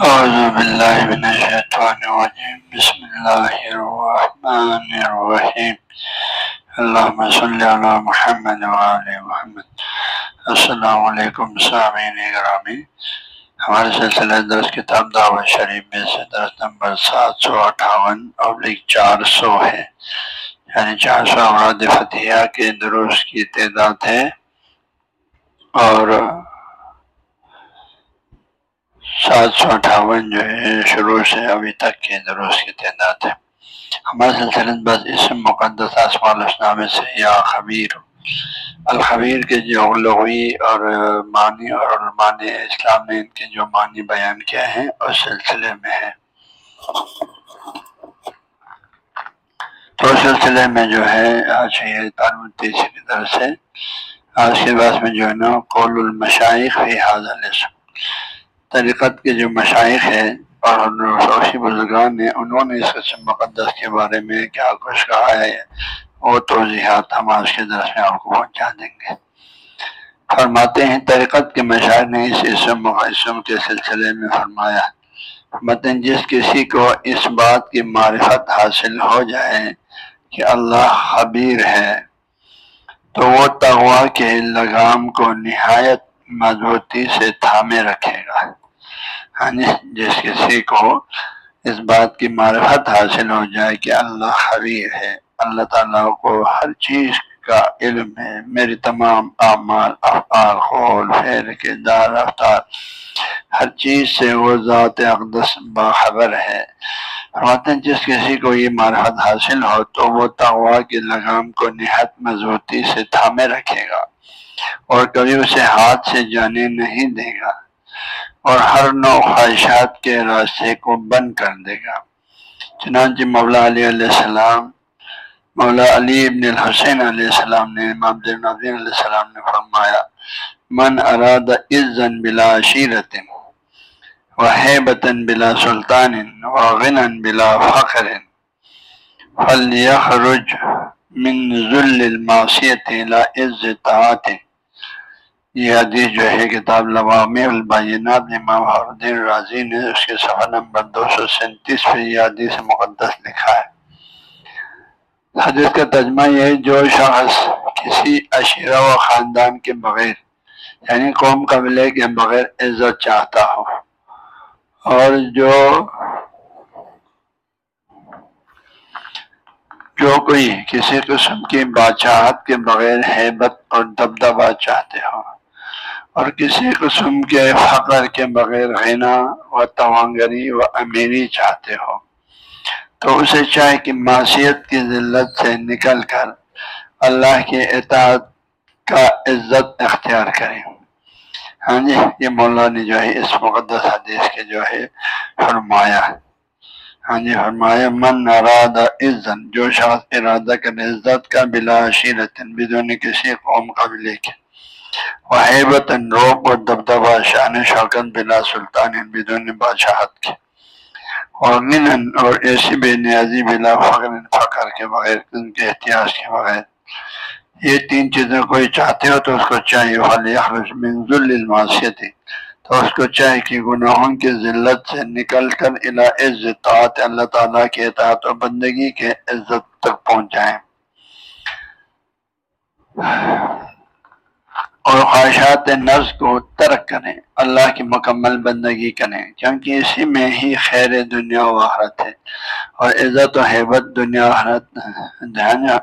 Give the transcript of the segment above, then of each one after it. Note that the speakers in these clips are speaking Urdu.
أعوذ بالله من الشيطان الرجيم. بسم الله الرحمن الرحيم. اللهم صل على محمد وعلى محمد. السلام علیکم سامعین گرامی ہمارے سلسلہ درس کتاب دعوت شریف میں سے درس نمبر سات سو اٹھاون ابلک چار سو ہے۔ یعنی چار سو اوراد فتحیہ کے درست کی تعداد ہے۔ اور سات سو اٹھاون جو ہے، شروع سے ابھی تک کے درست کی تعداد ہے ہمارے سلسلے بس اس مقدس آسمان اسلام سے یا خبیر۔ الخبیر کے جو لغوی اور معنی اور علمان اسلام نے ان کے جو معنی بیان کیا ہے اس سلسلے میں ہے تو اس سلسلے میں جو ہے، آج یہ تعلیم تیسری طرف سے آج کے بعد میں جو ہے نا، قول المشائق فی حاضر طریقت کے جو مشائق ہیں، اور روشی بزرگان نے، انہوں نے اس قسم مقدس کے بارے میں کیا کچھ کہا ہے، وہ توضیحات ہم آج کے درس میں آپ کو پہنچا دیں گے۔ فرماتے ہیں طریقت کے مشاعر نے اس اسم اسم کے سلسلے میں فرمایا متن جس کسی کو اس بات کی معرفت حاصل ہو جائے کہ اللہ خبیر ہے، تو وہ تغوا کے لگام کو نہایت مضبوطی سے تھامے رکھے گا۔ ہاں جی جس کسی کو اس بات کی معرفت حاصل ہو جائے کہ اللہ خبیر ہے۔ اللہ تعالیٰ کو ہر چیز کا علم ہے۔ میری تمام اعمال، افعال خول فیر کردار، رفتار، ہر چیز سے وہ ذات اقدس باخبر ہے۔ ہیں، جس کسی کو یہ معرفت حاصل ہو تو وہ تغوا کی لگام کو نہایت مضبوطی سے تھامے رکھے گا اور کبھی اسے ہاتھ سے جانے نہیں دے گا۔ اور ہر نو خواہشات کے راستے کو بند کر دے گا۔ چنانچہ مولا علیہ السلام، مولا علی ابن الحسین علیہ السلام نے، امام علیہ السلام نے فرمایا، من اراد عزن بلا شیرت و حیبتن بلا سلطان و غنن بلا فخر فلیخرج من ذل المعصیت الى عز طاعت یہ حدیث جو ہے کتاب لوام البینات امام الدین راضی نے اس کے صفحہ نمبر دو سو سینتیس پہ یہ حدیث مقدس لکھا ہے۔ حدیث کا ترجمہ یہ ہے، جو شخص کسی اشیرہ و خاندان کے بغیر یعنی قوم قبلے کے بغیر عزت چاہتا ہو، اور جو جو کوئی کسی قسم کی بادشاہت کے بغیر حیبت اور دبدبا چاہتے ہو۔ اور کسی قسم کے فقر کے بغیر غنا و توانگری و امیری چاہتے ہو۔ تو اسے چاہے کہ معاشیت کی ذلت سے نکل کر اللہ کے اطاعت کا عزت اختیار کرے۔ ہاں جی یہ مولا نے جو ہے اس مقدس حدیث کے جو ہے فرمایا۔ ہاں جی فرمایا، من ارادہ عزت جو شخص ارادہ کر عزت کا بلا شیرت بدون کسی قوم قبلے کے وحیبت روب اور دبدبا شان شوکت بلا سلطان بدون بادشاہت کے۔ اور نن اور ایسی بے نیازی بلا فخر فخر کے بغیر، ان کے احتیاط کے بغیر۔ یہ تین چیزیں کوئی چاہتے ہو تو اس کو چاہیے۔ والی منظل الماسیت تو اس کو چاہیے کہ گناہوں کی ذلت سے نکل کر الا عزت اللہ تعالیٰ کے اطاعت و بندگی کے عزت تک پہنچ جائیں اور خواہشات نفس کو ترک کریں، اللہ کی مکمل بندگی کریں، کیونکہ اسی میں ہی خیر دنیا و آخرت ہے۔ اور عزت و حیبت دنیا حرت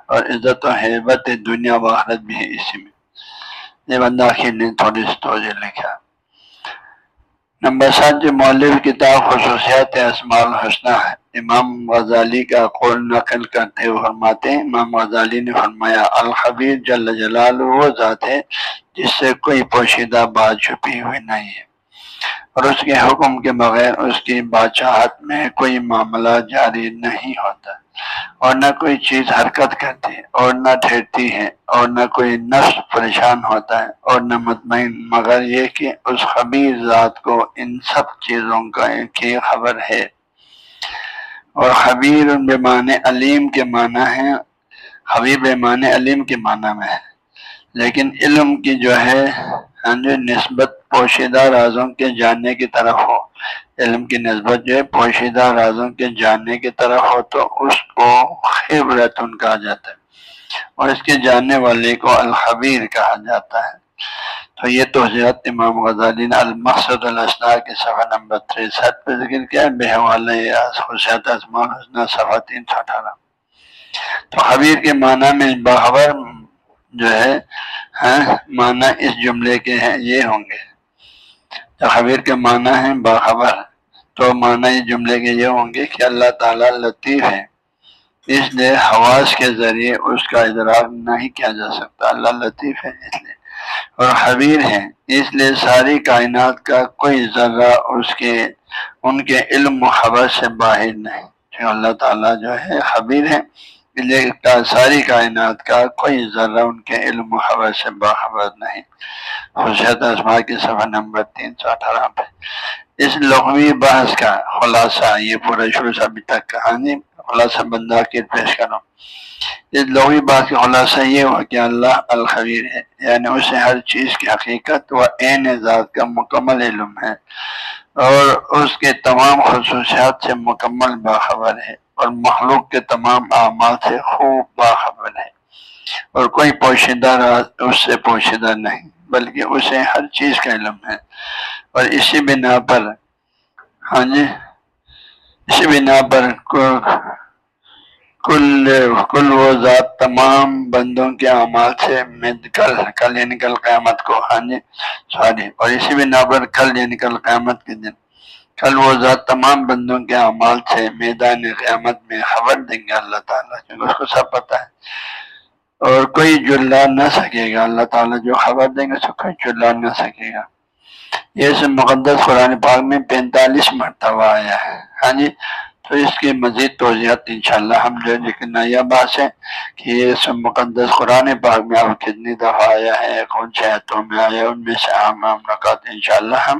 اور عزت و حیبت دنیا و آخرت بھی ہے اسی میں۔ یہ بندہ آخر نے تھوڑی سی توجہ لکھا نمبر سات جو مولو کتاب خصوصیات اسماع الحسنہ ہے، امام غزالی کا قول نقل کرتے ہوئے فرماتے ہیں، امام غزالی نے فرمایا، الخبیر جل جلال وہ ذات ہے جس سے کوئی پوشیدہ بات چھپی ہوئی نہیں ہے۔ اور اس کے حکم کے بغیر اس کی بادشاہت میں کوئی معاملہ جاری نہیں ہوتا اور نہ کوئی چیز حرکت کرتی ہے اور نہ ٹھہرتی ہے اور نہ کوئی نفس پریشان ہوتا ہے اور نہ مطمئن، مگر یہ کہ اس خبیر ذات کو ان سب چیزوں کا کی خبر ہے۔ اور حبیر بیمان علیم کے معنی ہے حبیب بیمان علیم کے معنی میں ہے۔ لیکن علم کی جو ہے ہاں جی، نسبت پوشیدہ رازوں کے جاننے کی طرف ہو۔ علم کی نسبت جو ہے پوشیدہ رازوں کے جاننے کی طرف ہو تو اس کو خبرتن کہا جاتا ہے۔ اور اس کے جاننے والے کو الخبیر کہا جاتا ہے۔ تو یہ توجہات امام غزالی نے المقصد الاسنا کے صفحہ نمبر تریسٹھ پہ ذکر کیا بے حوالہ خصوصیات اسمان صفحہ تین سو اٹھارہ۔ تو خبیر کے معنی میں باخبر جو ہے ہاں، معنی اس جملے کے ہیں یہ ہوں گے۔ تو خبیر کے معنی ہیں باخبر۔ تو معنی جملے کے یہ ہوں گے کہ اللہ تعالیٰ لطیف ہے اس لیے حواس کے ذریعے اس کا ادراک نہیں کیا جا سکتا۔ اللہ لطیف ہے اس لیے۔ اور حبیر ہے اس لیے ساری کائنات کا کوئی ذرہ اس کے، ان کے علم و خبر سے باہر نہیں۔ اللہ تعالیٰ جو ہے حبیر ہے کا ساری کائنات کا کوئی ذرہ ان کے علم و خبر سے باخبر نہیں۔ حسیت اسما کی صفحہ نمبر تین سو اٹھارہ پہ۔ اس لغوی بحث کا خلاصہ یہ پورا شروع سے ابھی تک کہانی، خلاصہ بندہ کے پیش کروں۔ اس لغوی بات کا خلاصہ یہ ہوا کہ اللہ الخبیر ہے یعنی اسے ہر چیز کی حقیقت و عین ذات کا مکمل علم ہے اور اس کے تمام خصوصیات سے مکمل باخبر ہے۔ اور مخلوق کے تمام اعمال سے خوب باخبر ہے اور کوئی پوشیدہ راز اس سے پوشیدہ نہیں، بلکہ اسے ہر چیز کا علم ہے۔ اور اسی بنا پر ہاں جی اسی بنا پر کل کل وہ ذات تمام بندوں کے اعمال سے کل کل یعنی کل قیامت کو ہاں جی سوری، اور اسی بنا پر کل یعنی کل قیامت کے دن۔ کل وہ ذات تمام بندوں کے اعمال سے میدان قیامت میں خبر دیں گے اللہ تعالیٰ کیونکہ اس کو سب پتہ ہے۔ اور کوئی جلا نہ سکے گا، اللہ تعالیٰ جو خبر دیں گے، اس کو کوئی جلا نہ سکے گا۔ یہ سب مقدس قرآن پاک میں پینتالیس مرتبہ آیا ہے۔ ہاں جی؟ تو اس کی مزید توضیحات انشاءاللہ ہم جو لیکن یہ بات ہے کہ یہ مقدس قرآن پاک میں اب کتنی دفعہ آیا ہے، کون سے حتوں میں آیا ان میں سے عام عام نکات انشاءاللہ ہم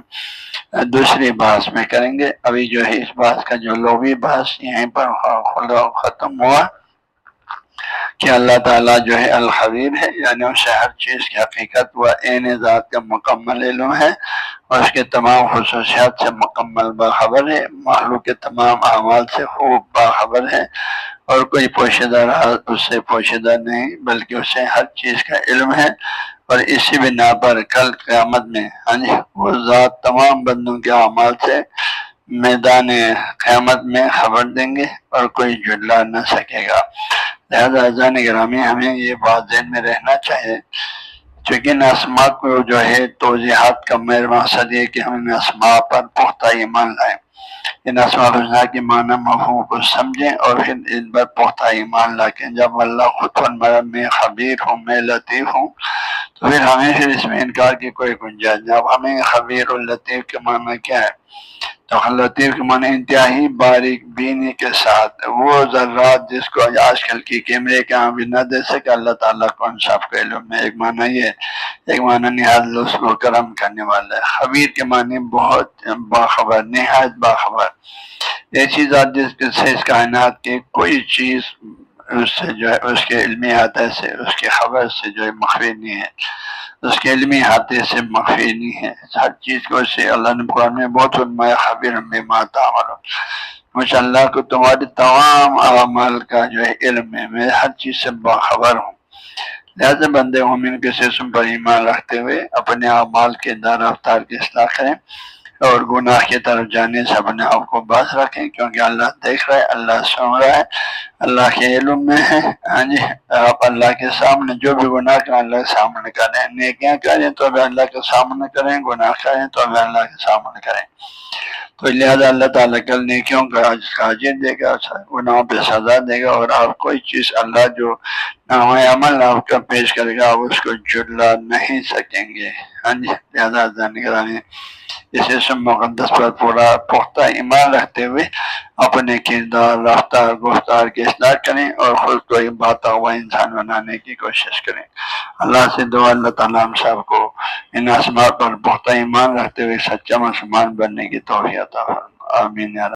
دوسری بحث میں کریں گے۔ ابھی جو ہے اس بات کا جو لوبی بحث یہیں پر ختم ہوا کہ اللہ تعالیٰ جو ہے الخبیر ہے یعنی اسے ہر چیز کی حقیقت و عین ذات کا مکمل علم ہے۔ اور اس کے تمام خصوصیات سے مکمل باخبر ہے محلو کے تمام اعمال سے خوب باخبر ہے اور کوئی پوشیدہ اس سے پوشیدہ نہیں، بلکہ اسے ہر چیز کا علم ہے۔ اور اسی بنا پر کل قیامت میں ہاں وہ ذات تمام بندوں کے اعمال سے میدان قیامت میں خبر دیں گے اور کوئی جلا نہ سکے گا۔ لہٰذا گرامی ہمیں یہ بات ذہن میں رہنا چاہیے چونکہ ان اسما کو جو ہے توضیحات کا میرا مقصد یہ کہ ہم ان اسما پر پختہ ایمان لائیں۔ ان اسما الحسنہ کے معنی مفہوم کو سمجھیں اور پھر ان پر پختہ ایمان لا کے جب اللہ خود میں خبیر ہوں، میں لطیف ہوں، تو پھر ہمیں پھر اس میں انکار کی کوئی گنجائش جب ہمیں خبیر الطیف کے معنی کیا ہے تو لطیف کے معنی انتہائی باریک بینی کے ساتھ، وہ ذرات جس کو آج کل کی کیمرے کے ہاں بھی نہ دے سکے، اللہ تعالیٰ کو انصاف کے علم میں ایک معنی یہ، ایک معنی نہایت لطف و کرم کرنے والا ہے۔ خبیر کے معنی بہت باخبر، نہایت باخبر۔ ایسی ذات جس سے اس کائنات کی کوئی چیز اس سے جو ہے، اس کے علمی حادث سے، اس کی خبر سے جو ہے مخفی نہیں ہے۔ اس کے علمی ہاتھے سے مخفی نہیں ہے۔ ہر چیز کو سے اللہ نے قرآن میں بہت فرمایا خبر میں ماتا مجھے اللہ کو تمہارے تمام اعمال کا جو ہے علم ہے، میں ہر چیز سے باخبر ہوں۔ لہٰذا بندے مومن کے سسم پر ایمان رکھتے ہوئے اپنے اعمال کے دار رفتار کی اصلاح کریں۔ اور گناہ کی طرف جانے سے اپنے آپ کو باز رکھیں، کیونکہ اللہ دیکھ رہا ہے، اللہ سن رہا ہے، اللہ کے علم میں ہے۔ ہاں جی آپ اللہ کے سامنے جو بھی گناہ کریں، اللہ کے سامنے کریں۔ نیکیاں کریں تو بھی اللہ کے سامنے کریں، گناہ کریں تو بھی اللہ کے سامنے کریں۔ تو لہٰذا اللہ تعالیٰ کل نیکیوں کا حاضر دے گا اچھا، گناہوں پہ سزا دے گا، اور آپ کوئی چیز اللہ جو نام عمل آپ کا پیش کرے گا، آپ اس کو جلا نہیں سکیں گے۔ ہاں جی لہٰذا نگرانی اسے مقدس پر پورا پختہ ایمان رکھتے ہوئے اپنے کردار، رفتار، گفتار کی اصلاح کریں اور خود کو ایک بات ہوا انسان بنانے کی کوشش کریں۔ اللہ سے دعا، اللہ تعالیٰ ہم سب کو ان آسمان پر پختہ ایمان رکھتے ہوئے سچا مسلمان بننے کی توفیع آمین